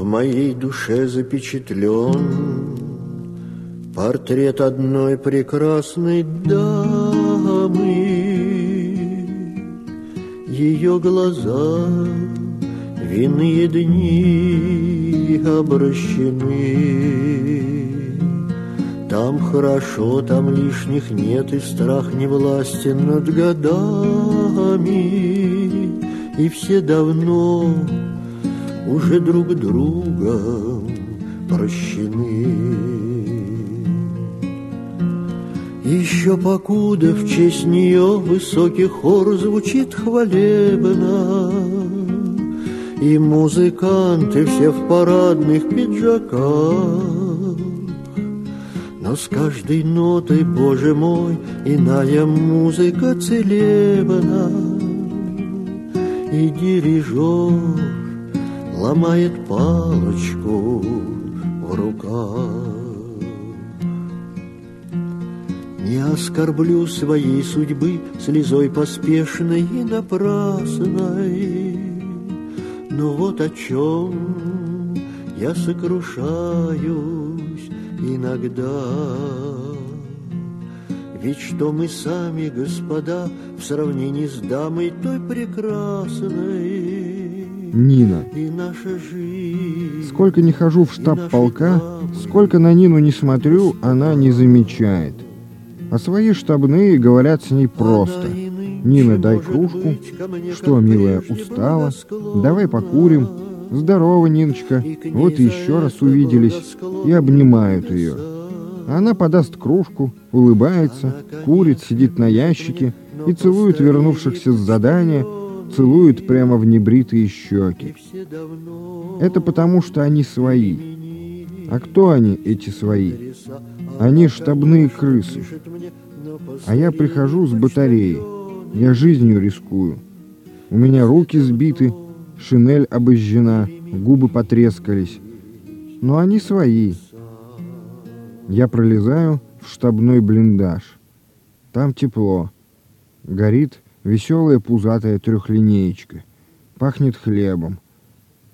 В моей душе запечатлен Портрет одной прекрасной дамы Ее глаза винные дни обращены там хорошо, там лишних нет, и страх не властен над годами. И все давно уже друг другом прощены. Еще покуда в честь нее высокий хор звучит хвалебно, И музыканты все в парадных пиджаках, но с каждой нотой, Боже мой, иная музыка целебна. И дирижер ломает палочку в руках. Не оскорблю своей судьбы слезой поспешной и напрасной, но вот о чем я сокрушаю иногда. Ведь что мы сами, господа, в сравнении с дамой той прекрасной, Нина. Сколько не хожу в штаб полка, сколько на Нину не смотрю, она не замечает. А свои штабные говорят с ней просто. Нина, дай кружку. Что, милая, устала? Давай покурим. «Здорово, Ниночка!» Вот еще раз увиделись и обнимают ее. Она подаст кружку, улыбается, курит, сидит на ящике и целует вернувшихся с задания, целует прямо в небритые щеки. Это потому, что они свои. А кто они, эти свои? Они штабные крысы. А я прихожу с батареи. Я жизнью рискую. У меня руки сбиты, шинель обожжена, губы потрескались. Но они свои. Я пролезаю в штабной блиндаж. Там тепло. Горит веселая пузатая трехлинеечка. Пахнет хлебом.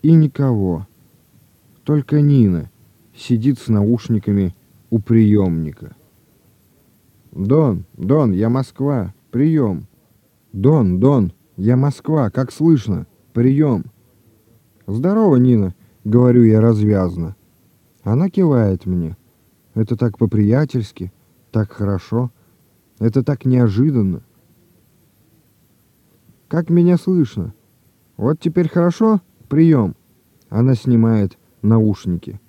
И никого. Только Нина сидит с наушниками у приемника. «Дон, Дон, я Москва, прием!» «Дон, Дон, я Москва, как слышно?» Прием. Здорово, Нина, говорю я развязно. Она кивает мне. Это так по-приятельски, так хорошо. Это так неожиданно. Как меня слышно? Вот теперь хорошо? Прием. Она снимает наушники.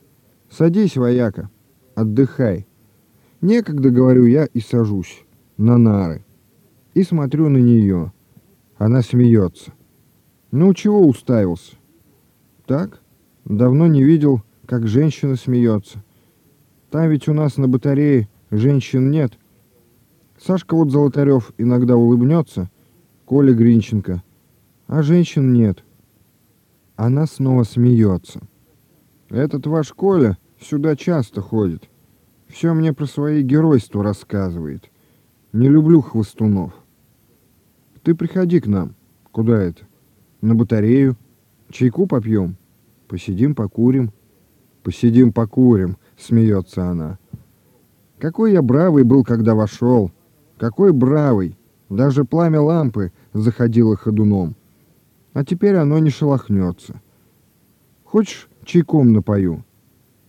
Садись, вояка. Отдыхай. Некогда, говорю я, и сажусь на нары. И смотрю на нее. Она смеется. Ну, чего уставился? Так? Давно не видел, как женщина смеется. Там ведь у нас на батарее женщин нет. Сашка вот Золотарев иногда улыбнется, Коля Гринченко, а женщин нет. Она снова смеется. Этот ваш Коля сюда часто ходит. Все мне про свои геройства рассказывает. Не люблю хвостунов. Ты приходи к нам. Куда это? На батарею. Чайку попьем. Посидим, покурим. Посидим, покурим, смеется она. Какой я бравый был, когда вошел. Какой бравый. Даже пламя лампы заходило ходуном. А теперь оно не шелохнется. Хочешь, чайком напою?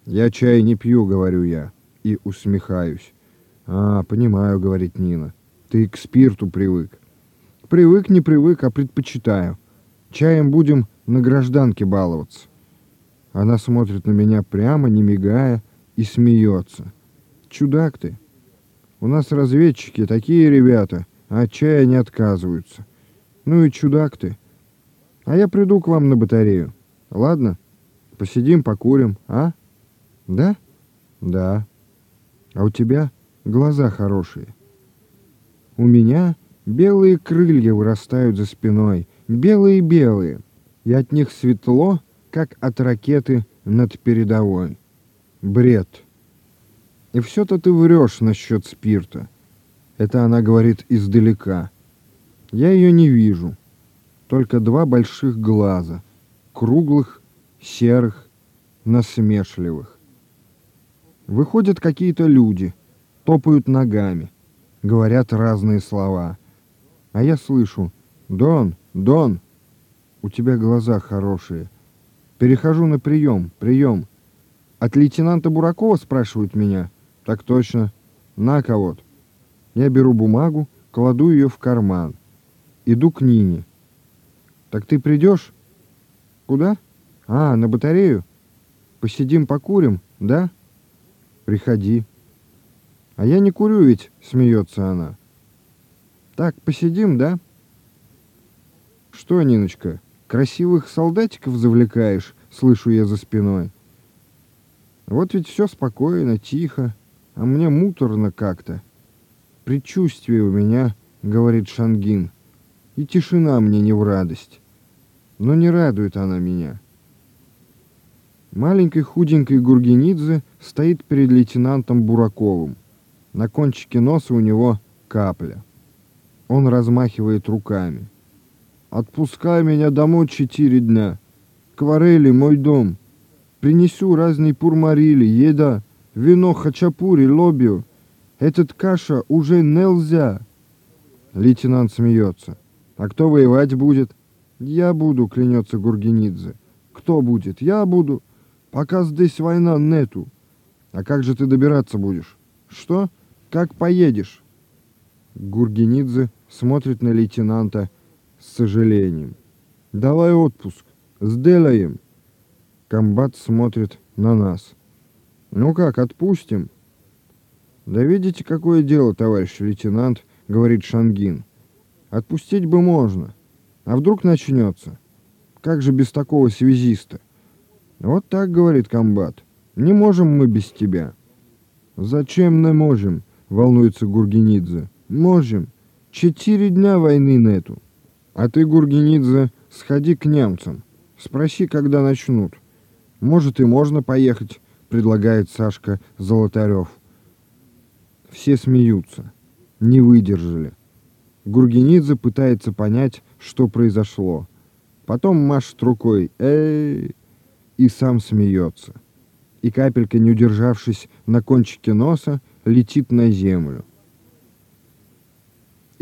Я чай не пью, говорю я, и усмехаюсь. А, понимаю, говорит Нина. Ты к спирту привык. Привык, не привык, а предпочитаю. Чаем будем на гражданке баловаться. Она смотрит на меня прямо, не мигая, и смеется. Чудак ты. У нас разведчики такие ребята, а чая не отказываются. Ну и чудак ты. А я приду к вам на батарею. Ладно? Посидим, покурим, а? Да? Да. А у тебя глаза хорошие. У меня белые крылья вырастают за спиной — белые-белые, и от них светло, как от ракеты над передовой. Бред. И все-то ты врешь насчет спирта. Это она говорит издалека. Я ее не вижу. Только два больших глаза, круглых, серых, насмешливых. Выходят какие-то люди, топают ногами, говорят разные слова. А я слышу «Дон, Дон, у тебя глаза хорошие». Перехожу на прием, прием. От лейтенанта Буракова спрашивают меня. Так точно. На-ка вот. Я беру бумагу, кладу ее в карман. Иду к Нине. Так ты придешь? Куда? А, на батарею? Посидим, покурим, да? Приходи. А я не курю ведь, смеется она. Так, посидим, да? Что, Ниночка, красивых солдатиков завлекаешь, слышу я за спиной. Вот ведь все спокойно, тихо, а мне муторно как-то. Предчувствие у меня, говорит Шангин, и тишина мне не в радость. Но не радует она меня. Маленький худенький Гургенидзе стоит перед лейтенантом Бураковым. На кончике носа у него капля. Он размахивает руками. «Отпускай меня домой четыре дня. Кварели, мой дом. Принесу разные пурмарили, еда, вино, хачапури, лобио. Этот каша уже нельзя». Лейтенант смеется. «А кто воевать будет?» «Я буду», клянется Гургенидзе. «Кто будет? Я буду. Пока здесь война нету». «А как же ты добираться будешь?» «Что? Как поедешь?» Гургенидзе смотрит на лейтенанта с сожалением. «Давай отпуск. Сделаем». Комбат смотрит на нас. «Ну как, отпустим?» «Да видите, какое дело, товарищ лейтенант», — говорит Шангин. «Отпустить бы можно. А вдруг начнется? Как же без такого связиста?» «Вот так, — говорит комбат. Не можем мы без тебя». «Зачем не можем?» — волнуется Гургенидзе. «Можем. Четыре дня войны нету. А ты, Гургенидзе, сходи к немцам. Спроси, когда начнут. Может, и можно поехать, предлагает Сашка Золотарев. Все смеются. Не выдержали. Гургенидзе пытается понять, что произошло. Потом машет рукой «Эй!» и сам смеется. И капелька, не удержавшись на кончике носа, летит на землю.